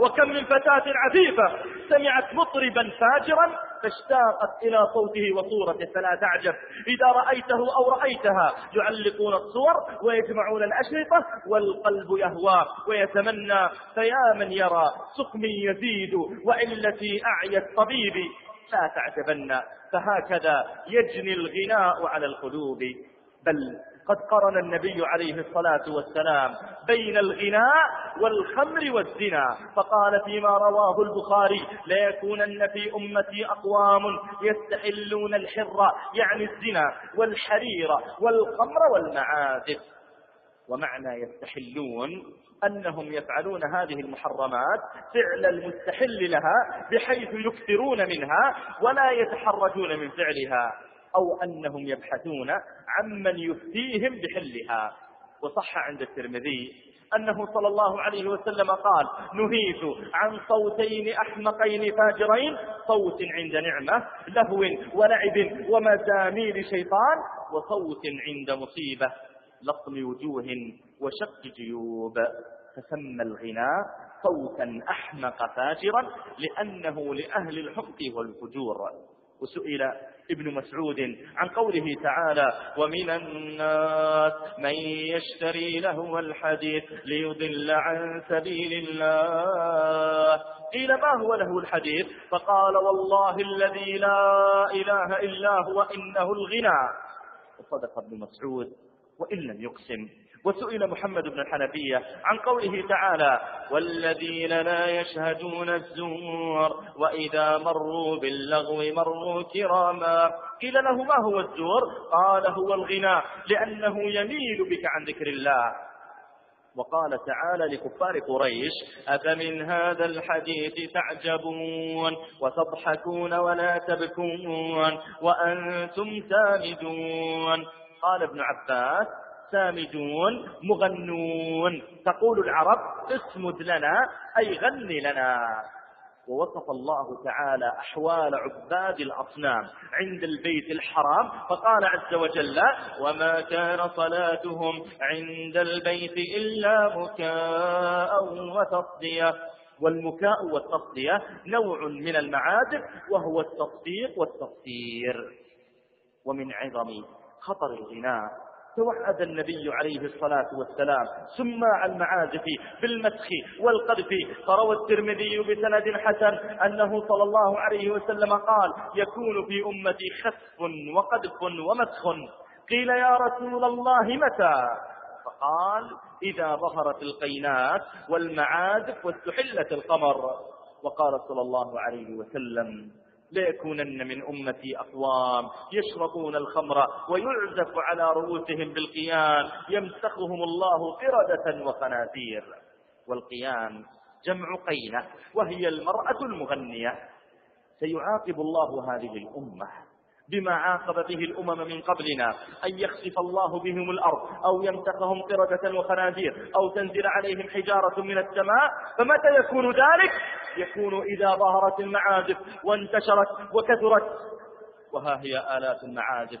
وكم من فتاة عفيفة سمعت مطربا فاجرا فاشتاقت إلى صوته وصورته فلا تعجب إذا رأيته أو رأيتها يعلقون الصور ويجمعون الأشرطة والقلب يهوى ويتمنى. فيا من يرى سقمي يزيد وعلتي أعيت طبيبي لا تعجبن. فهكذا يجني الغناء على القلوب. بل قد قرن النبي عليه الصلاة والسلام بين الغناء والخمر والزنا. فقال فيما رواه البخاري ليكونن في أمتي أقوام يستحلون الحر يعني الزنا والحرير والخمر والمعازف. ومعنى يستحلون أنهم يفعلون هذه المحرمات فعل المستحل لها بحيث يكثرون منها ولا يتحرجون من فعلها. أو أنهم يبحثون عمن يفتيهم بحلها. وصح عند الترمذي أنه صلى الله عليه وسلم قال نهيت عن صوتين أحمقين فاجرين صوت عند نعمة لهو ولعب ومزامير شيطان وصوت عند مصيبة لطم وجوه وشق جيوب. فسمى الغناء صوتا أحمق فاجرا لأنه لأهل الحق والفجور. وسئل ابن مسعود عن قوله تعالى ومن الناس من يشتري له الحديث ليضل عن سبيل الله. قيل ما هو له الحديث؟ فقال والله الذي لا إله إلا هو إنه الغنى. وصدق ابن مسعود وإن لم يقسم. وسئل محمد بن الحنفية عن قوله تعالى والذين لا يشهدون الزور وإذا مروا باللغو مروا كراما. قيل له ما هو الزور؟ قال هو الغنى لأنه يميل بك عن ذكر الله. وقال تعالى لكفار قريش أفمن هذا الحديث تعجبون وتضحكون ولا تبكون وأنتم سامدون. قال ابن عباس سامدون مغنون. تقول العرب اسمد لنا أي غن لنا. ووصف الله تعالى أحوال عباد الأصنام عند البيت الحرام فقال عز وجل وما كان صلاتهم عند البيت إلا مكاء وتصدية. والمكاء والتصدية نوع من المعازف وهو التصديق والتصدير ومن عظم خطر الغناء توعد النبي عليه الصلاة والسلام. سماع المعازف بالمسخ والقذف. فروى الترمذي بسند حسن أنه صلى الله عليه وسلم قال يكون في أمتي خسف وقذف ومسخ. قيل يا رسول الله متى؟ فقال إذا ظهرت القينات والمعازف واستحلت القمر. وقال صلى الله عليه وسلم ليكونن من أمتي أقوام. يشربون الخمر ويعزف على رؤوسهم بالقيان يمسخهم الله قردة وخنازير والقيان جمع قينة وهي المرأة المغنية. سيعاقب الله هذه الأمة. بما عاقب به الأمم من قبلنا. أن يخسف الله بهم الأرض أو يمسخهم قردة وخنازير أو تنزل عليهم حجارة من السماء. فمتى يكون ذلك؟ يكون إذا ظهرت المعازف وانتشرت وكثرت. وها هي آلاف المعازف.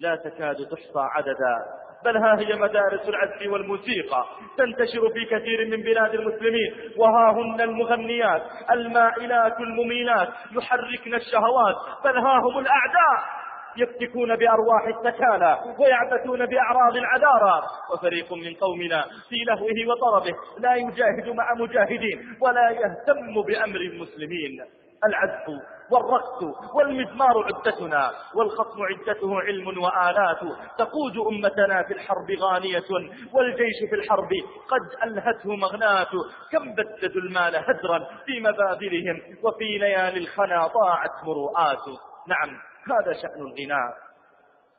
لا تكاد تحصى عددا. بل ها هي مدارس العزف والموسيقى تنتشر في كثير من بلاد المسلمين وها هن المغنيات المائلات المميلات يحركن الشهوات بل ها هم الأعداء يفتكون بأرواح التكالى ويعبثون بأعراض العذارى. وفريق من قومنا في لهوه وطربه لا يجاهد مع مجاهدين ولا يهتم بأمر المسلمين. العزف والرقص والمزمار عدتنا والخصم عدته علم وآلات تقود أمتنا في الحرب غانية والجيش في الحرب قد ألهته مغنات كم بددوا المال هدرا في مبادرهم وفي ليالي الخنا ضاعت مروءات نعم هذا شأن الغناء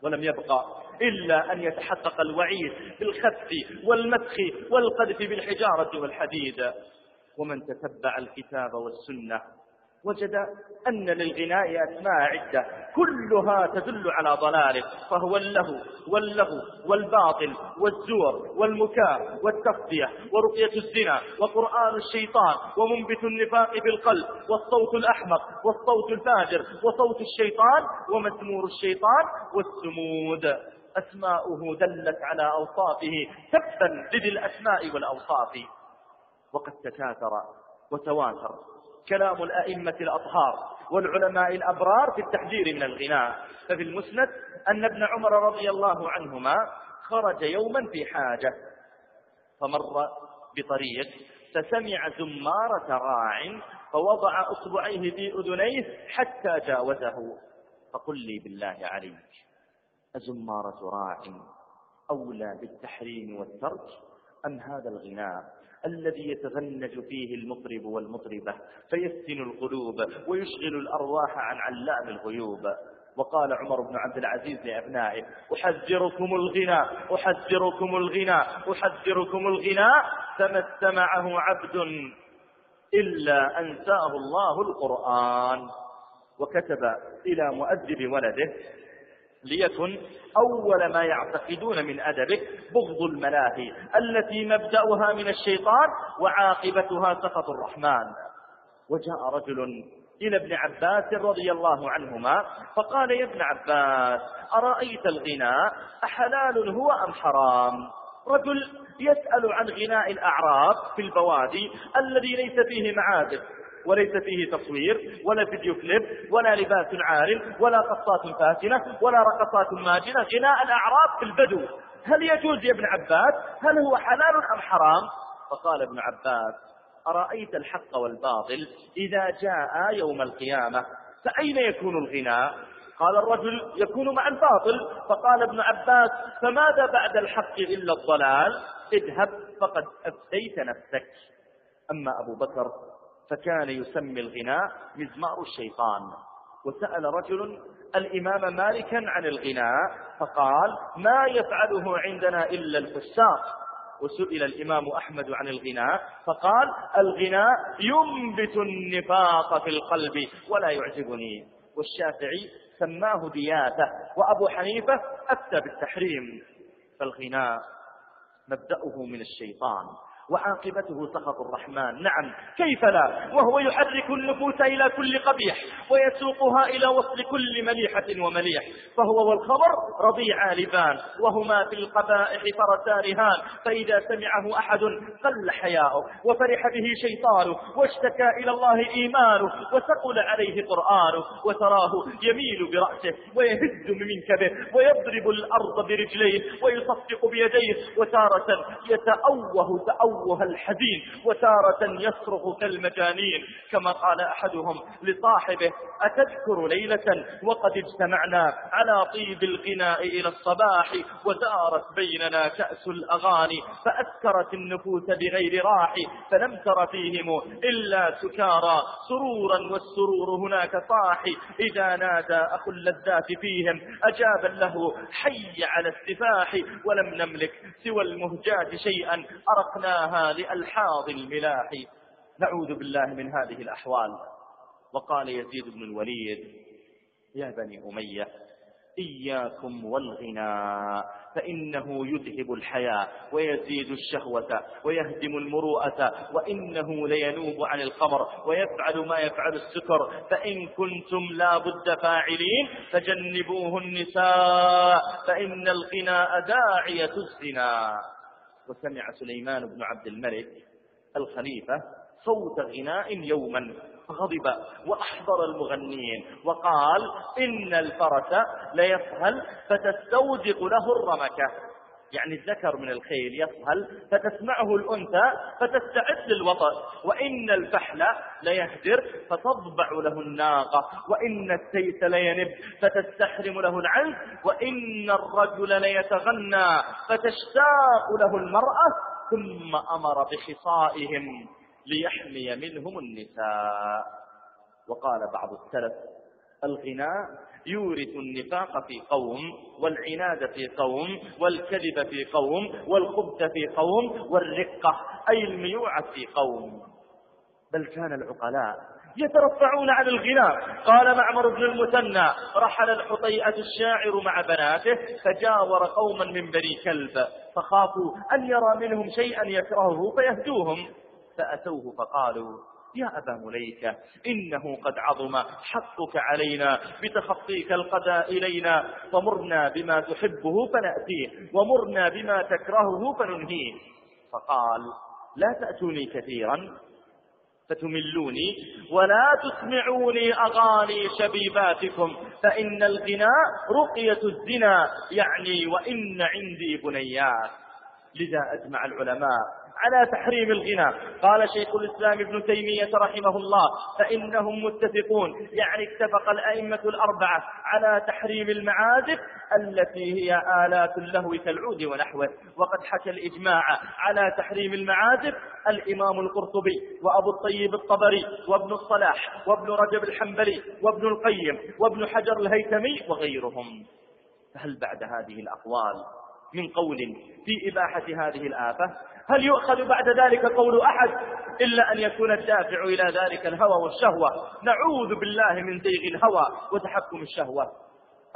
ولم يبقى إلا أن يتحقق الوعيد بالخسف والمسخ والقذف بالحجارة والحديد ومن تتبع الكتاب والسنة وجد أن للغناء أسماء عدة كلها تدل على ضلاله فهو اللهو واللغو والباطل والزور والمكاء والتصفية ورقية الزنا وقرآن الشيطان ومنبت النفاق في القلب والصوت الأحمق والصوت الفاجر وصوت الشيطان ومزمور الشيطان والسمود. أسماؤه دلت على أوصافه تبا لذي الأسماء والأوصاف. وقد تكاثر وتواتر. كلام الأئمة الأطهار والعلماء الأبرار في التحذير من الغناء. ففي المسند أن ابن عمر رضي الله عنهما خرج يوما في حاجة فمر بطريق فسمع زمارة راع فوضع أصبعيه في أذنيه حتى جاوزه. فقل لي بالله عليك أزمارة راع أولى بالتحريم والترك أم هذا الغناء؟ الذي يتغنج فيه المطرب والمطربة فيفتن القلوب ويشغل الأرواح عن علام الغيوب. وقال عمر بن عبد العزيز لأبنائه أحذركم الغناء أحذركم الغناء أحذركم الغناء فما استمعه عبد إلا أنساه الله القرآن. وكتب إلى مؤدب ولده ليكن أول ما يعتقدون من أدبك بغض الملاهي التي مبدأها من الشيطان وعاقبتها سخط الرحمن. وجاء رجل إلى ابن عباس رضي الله عنهما فقال يا ابن عباس أرأيت الغناء؟ أحلال هو أم حرام؟ رجل يسأل عن غناء الأعراب في البوادي الذي ليس فيه معابد. وليس فيه تصوير ولا فيديو كليب ولا لباس عار ولا قصات فاتنة ولا رقصات ماجنة. غناء الأعراب في البدو. هل يجوز يا ابن عباس؟ هل هو حلال أم حرام؟ فقال ابن عباس أرأيت الحق والباطل إذا جاء يوم القيامة فأين يكون الغناء؟ قال الرجل يكون مع الباطل. فقال ابن عباس فماذا بعد الحق إلا الضلال؟ اذهب فقد أفتيت نفسك. أما أبو بكر فكان يسمي الغناء مزمار الشيطان. وسأل رجل الإمام مالكا عن الغناء؟ فقال ما يفعله عندنا إلا الفساق. وسئل الإمام أحمد عن الغناء فقال الغناء ينبت النفاق في القلب ولا يعجبني. والشافعي سماه دياثة وأبو حنيفة أفتى بالتحريم. فالغناء مبدأه من الشيطان. وعاقبته سخط الرحمن. نعم كيف لا؟ وهو يحرك النفوس إلى كل قبيح ويسوقها إلى وصل كل مليحة ومليح. فهو والخمر رضيع لبان وهما في القبائح فرسان رهان فإذا سمعه أحد قل حياؤه وفرح به شيطانه واشتكى إلى الله إيمانه وثقل عليه قرآنه وتراه يميل برأسه ويهز من منكبه ويضرب الأرض برجليه ويصفق بيديه وتارة يتأوه تأوه تأوه الحزين وتارة يصرخ كالمجانين كما قال أحدهم لصاحبه أتذكر ليلة وقد اجتمعنا على طيب الغناء إلى الصباح ودارت بيننا كأس الأغاني فأسكرت النفوس بغير راح فلم تر فيهم إلا سكارى سرورا والسرور هناك صاحي إذا نادى أخو اللذات فيهم أجابا له حي على السفاح ولم نملك سوى المهجات شيئا أرقناها لها لألحاظ الملاح. نعوذ بالله من هذه الأحوال. وقال يزيد بن الوليد يا بني أمية إياكم والغناء فإنه يذهب الحياة ويزيد الشهوة ويهدم المروءة وإنه لينوب عن الخمر ويفعل ما يفعل السكر فإن كنتم لا بد فاعلين فجنبوه النساء فإن الغناء داعية الزنا. وسمع سليمان بن عبد الملك الخليفة صوت غناء يوما فغضب وأحضر المغنين وقال إن الفرس ليسهل فتستوجق له الرمكة. يعني الذكر من الخيل يصهل فتسمعه الأنثى فتستعد للوطأ وإن الفحل ليهدر فتضبع له الناقة. وإن السيس لينب فتستحرم له العنز. وإن الرجل ليتغنى فتشتاق له المرأة. ثم أمر بخصائهم ليحمي منهم النساء. وقال بعض السلف الغناء يورث النفاق في قوم والعناد في قوم والكذب في قوم والخبث في قوم والرقة أي الميوعة في قوم. بل كان العقلاء يترفعون عن الغناء. قال معمر بن المثنى رحل الحطيئة الشاعر مع بناته فجاور قوما من بني كلب فخافوا أن يرى منهم شيئا يكرهه فيهدوهم. فأتوه فقالوا يا أبا مليكة إنه قد عظم حقك علينا بتخطيك القدى إلينا فمرنا بما تحبه فنأتيه ومرنا بما تكرهه فننهيه. فقال لا تأتوني كثيرا فتملوني ولا تسمعوني أغاني شبيباتكم فإن الغناء رقية الزنا يعني وإن عندي بنيات. لذا أجمع العلماء على تحريم الغنى. قال شيخ الإسلام ابن تيمية رحمه الله فإنهم متفقون. يعني اتفق الأئمة الأربعة على تحريم المعازف التي هي آلات اللهو كالعود ونحوه. وقد حكى الإجماع على تحريم المعازف الإمام القرطبي وأبو الطيب الطبري وابن الصلاح وابن رجب الحنبلي وابن القيم وابن حجر الهيثمي وغيرهم. فهل بعد هذه الأقوال من قول في إباحة هذه الآفة؟ هل يؤخذ بعد ذلك قول أحد إلا أن يكون الدافع إلى ذلك الهوى والشهوة؟ نعوذ بالله من زيغ الهوى وتحكم الشهوة.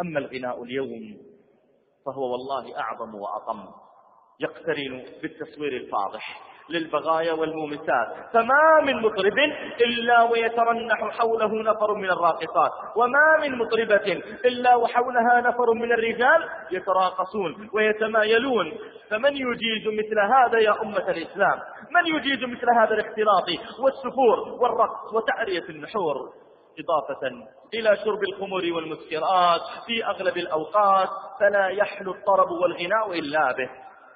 أما الغناء اليوم فهو والله أعظم وأطم يقترن بالتصوير الفاضح. للبغايا والمومسات. فما من مطرب إلا ويترنح حوله نفر من الراقصات. وما من مطربة إلا وحولها نفر من الرجال يتراقصون ويتمايلون. فمن يجيز مثل هذا يا أمة الإسلام؟ من يجيز مثل هذا الاختلاط والسفور والرقص وتعرية النحور؟ إضافة إلى شرب الخمر والمسكرات في أغلب الأوقات فلا يحلو الطرب والغناء إلا به.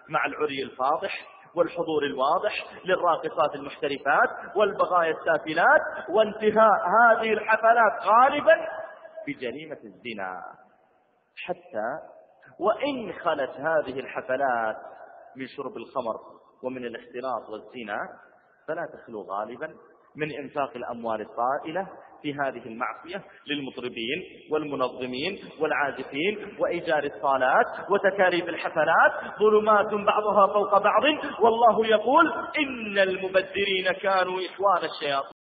مع العري الفاضح والحضور الواضح للراقصات المحترفات والبغايا السافلات وانتهاء هذه الحفلات غالبا بجريمة الزنا. حتى وإن خلت هذه الحفلات من شرب الخمر ومن الاختلاط والزنا فلا تخلو غالبا من إنفاق الأموال الطائلة في هذه المعصية للمطربين والمنظمين والعازفين وإيجار الصالات وتكاليف الحفلات ظلمات بعضها فوق بعض والله يقول إن المبذرين كانوا إخوان الشياطين.